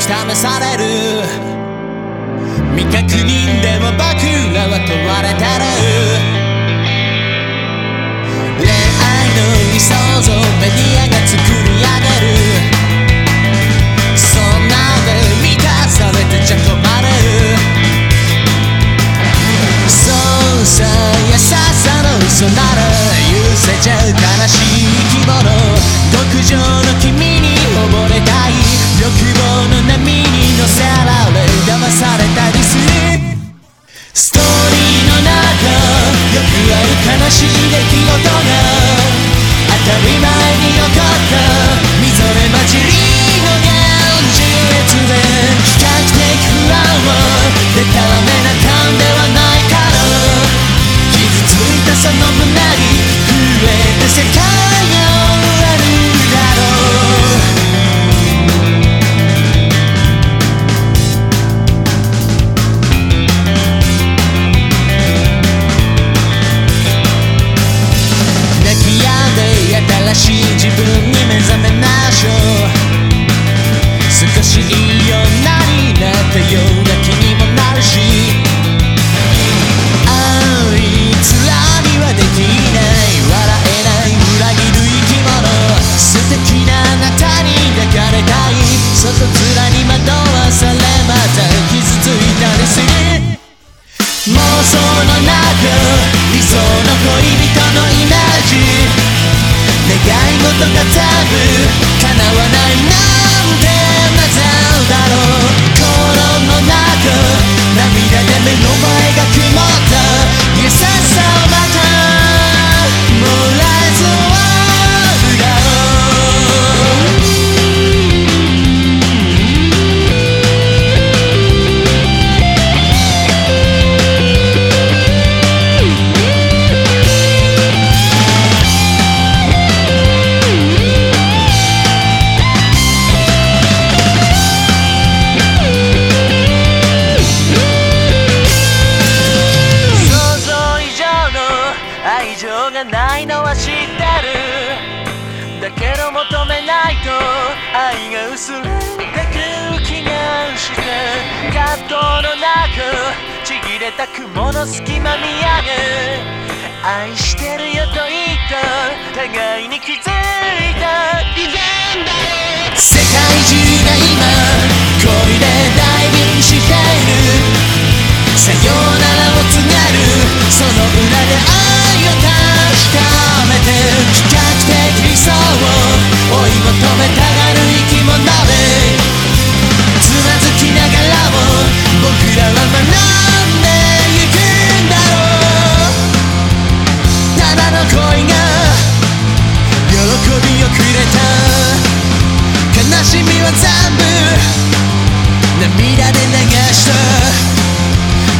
試される。未確認でも僕らは問われてる。恋愛の理想像メディアが作り上げる。そんなで満たされてちゃ困る。そうさ優しさの嘘なら許せちゃう悲しい生き物。極上しい出来事がしいい女になったような気にもなるし。あいつらにはできない笑えない裏切る生き物。素敵なあなたに抱かれたい。外面に惑わされまた傷ついたりする。妄想の中理想の恋人のイメージ。願い事が全部がないのは知ってるだけど求めないと愛が薄れてく気がして葛藤の中ちぎれた雲の隙間見上げ愛してるよと言った。互いに気づいた。以前だ世界中が今恋でダびをくれた悲しみは全部涙で流した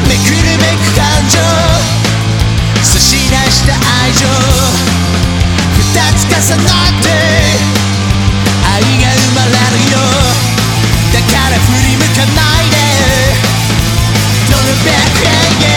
めくるめく感情差し出した愛情二つ重なって愛が生まれるよだから振り向かないで Don't look back,